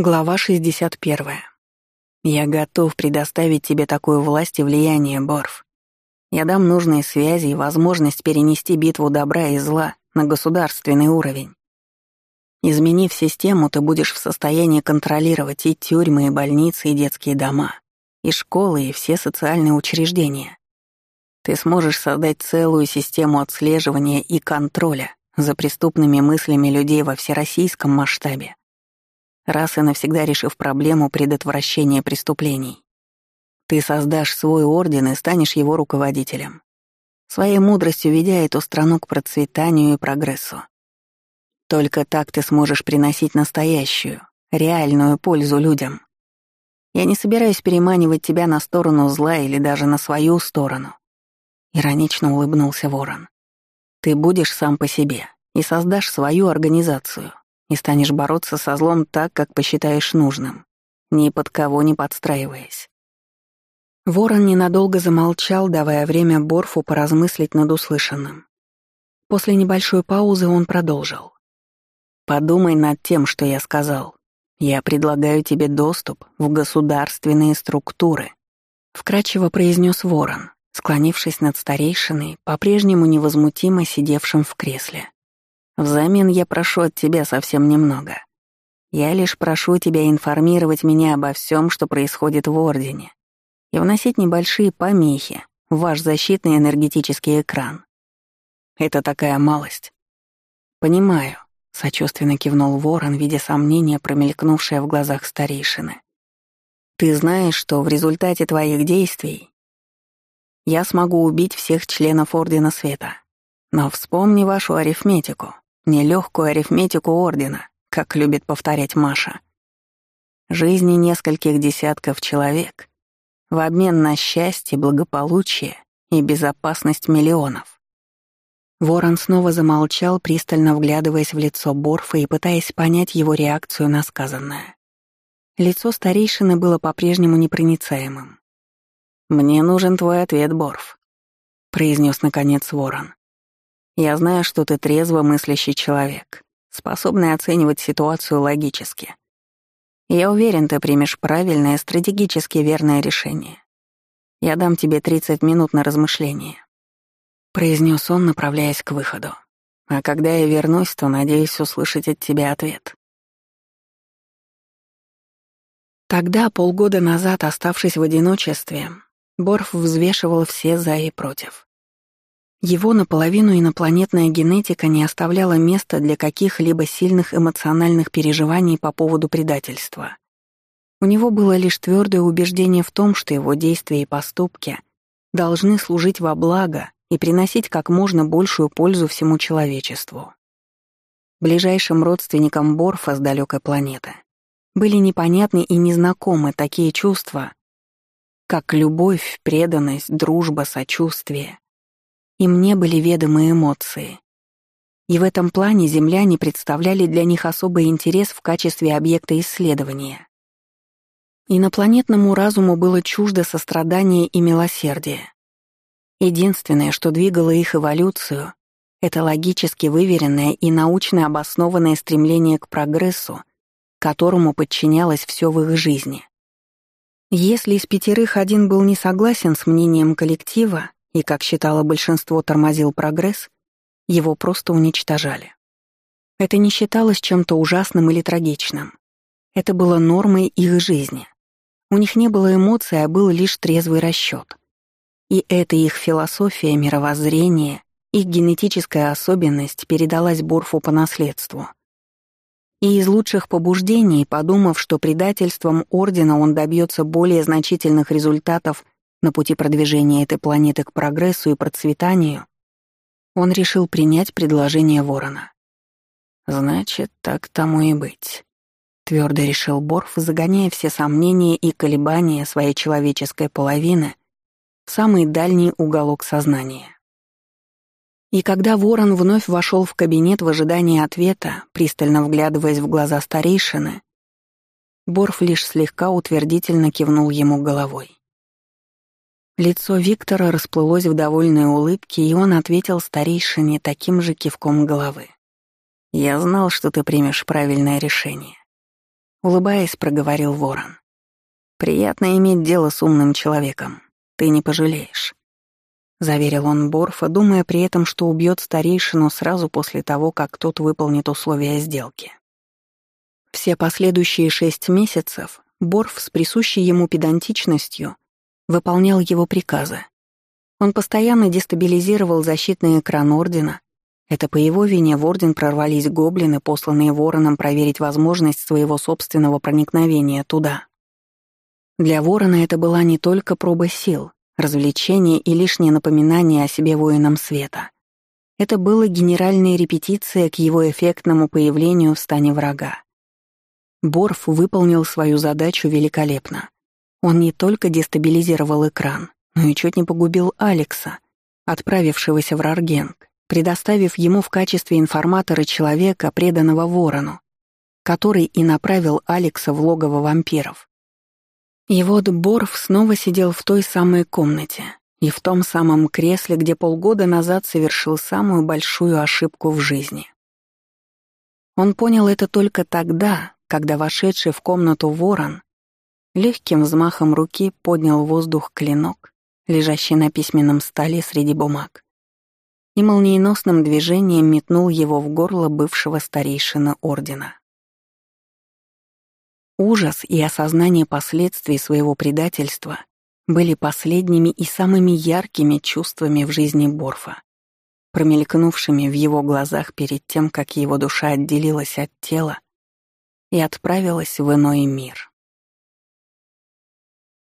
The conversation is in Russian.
Глава 61. Я готов предоставить тебе такую власть и влияние, Борф. Я дам нужные связи и возможность перенести битву добра и зла на государственный уровень. Изменив систему, ты будешь в состоянии контролировать и тюрьмы, и больницы, и детские дома, и школы, и все социальные учреждения. Ты сможешь создать целую систему отслеживания и контроля за преступными мыслями людей во всероссийском масштабе раз и навсегда решив проблему предотвращения преступлений. Ты создашь свой орден и станешь его руководителем, своей мудростью ведя эту страну к процветанию и прогрессу. Только так ты сможешь приносить настоящую, реальную пользу людям. Я не собираюсь переманивать тебя на сторону зла или даже на свою сторону. Иронично улыбнулся Ворон. Ты будешь сам по себе и создашь свою организацию, и станешь бороться со злом так, как посчитаешь нужным, ни под кого не подстраиваясь. Ворон ненадолго замолчал, давая время Борфу поразмыслить над услышанным. После небольшой паузы он продолжил. «Подумай над тем, что я сказал. Я предлагаю тебе доступ в государственные структуры», — вкратчиво произнес Ворон, склонившись над старейшиной, по-прежнему невозмутимо сидевшим в кресле. Взамен я прошу от тебя совсем немного. Я лишь прошу тебя информировать меня обо всем, что происходит в Ордене, и вносить небольшие помехи в ваш защитный энергетический экран. Это такая малость. Понимаю, сочувственно кивнул Ворон, видя сомнение, промелькнувшее в глазах старейшины. Ты знаешь, что в результате твоих действий я смогу убить всех членов Ордена Света. Но вспомни вашу арифметику нелегкую арифметику Ордена, как любит повторять Маша. Жизни нескольких десятков человек в обмен на счастье, благополучие и безопасность миллионов. Ворон снова замолчал, пристально вглядываясь в лицо Борфа и пытаясь понять его реакцию на сказанное. Лицо старейшины было по-прежнему непроницаемым. «Мне нужен твой ответ, Борф», — произнес наконец Ворон. Я знаю, что ты трезво мыслящий человек, способный оценивать ситуацию логически. Я уверен, ты примешь правильное, стратегически верное решение. Я дам тебе 30 минут на размышление», — произнес он, направляясь к выходу. «А когда я вернусь, то надеюсь услышать от тебя ответ». Тогда, полгода назад, оставшись в одиночестве, Борф взвешивал все «за» и «против». Его наполовину инопланетная генетика не оставляла места для каких-либо сильных эмоциональных переживаний по поводу предательства. У него было лишь твердое убеждение в том, что его действия и поступки должны служить во благо и приносить как можно большую пользу всему человечеству. Ближайшим родственникам Борфа с далекой планеты были непонятны и незнакомы такие чувства, как любовь, преданность, дружба, сочувствие, им не были ведомы эмоции. И в этом плане земляне представляли для них особый интерес в качестве объекта исследования. Инопланетному разуму было чуждо сострадание и милосердие. Единственное, что двигало их эволюцию, это логически выверенное и научно обоснованное стремление к прогрессу, которому подчинялось все в их жизни. Если из пятерых один был не согласен с мнением коллектива, и, как считало большинство, тормозил прогресс, его просто уничтожали. Это не считалось чем-то ужасным или трагичным. Это было нормой их жизни. У них не было эмоций, а был лишь трезвый расчет. И эта их философия, мировоззрение, их генетическая особенность передалась Борфу по наследству. И из лучших побуждений, подумав, что предательством Ордена он добьется более значительных результатов на пути продвижения этой планеты к прогрессу и процветанию, он решил принять предложение Ворона. «Значит, так тому и быть», — твердо решил Борф, загоняя все сомнения и колебания своей человеческой половины в самый дальний уголок сознания. И когда Ворон вновь вошел в кабинет в ожидании ответа, пристально вглядываясь в глаза старейшины, Борф лишь слегка утвердительно кивнул ему головой. Лицо Виктора расплылось в довольной улыбке, и он ответил старейшине таким же кивком головы. «Я знал, что ты примешь правильное решение. — улыбаясь, проговорил ворон. «Приятно иметь дело с умным человеком. Ты не пожалеешь». Заверил он Борфа, думая при этом, что убьет старейшину сразу после того, как тот выполнит условия сделки. Все последующие шесть месяцев Борф с присущей ему педантичностью выполнял его приказы. Он постоянно дестабилизировал защитный экран Ордена. Это по его вине в Орден прорвались гоблины, посланные Вороном проверить возможность своего собственного проникновения туда. Для Ворона это была не только проба сил, развлечение и лишнее напоминание о себе воинам света. Это было генеральная репетиция к его эффектному появлению в стане врага. Борф выполнил свою задачу великолепно. Он не только дестабилизировал экран, но и чуть не погубил Алекса, отправившегося в Раргенг, предоставив ему в качестве информатора человека, преданного ворону, который и направил Алекса в логово вампиров. И вот Борф снова сидел в той самой комнате и в том самом кресле, где полгода назад совершил самую большую ошибку в жизни. Он понял это только тогда, когда вошедший в комнату ворон легким взмахом руки поднял в воздух клинок, лежащий на письменном столе среди бумаг, и молниеносным движением метнул его в горло бывшего старейшины ордена. Ужас и осознание последствий своего предательства были последними и самыми яркими чувствами в жизни Борфа, промелькнувшими в его глазах перед тем, как его душа отделилась от тела и отправилась в иной мир.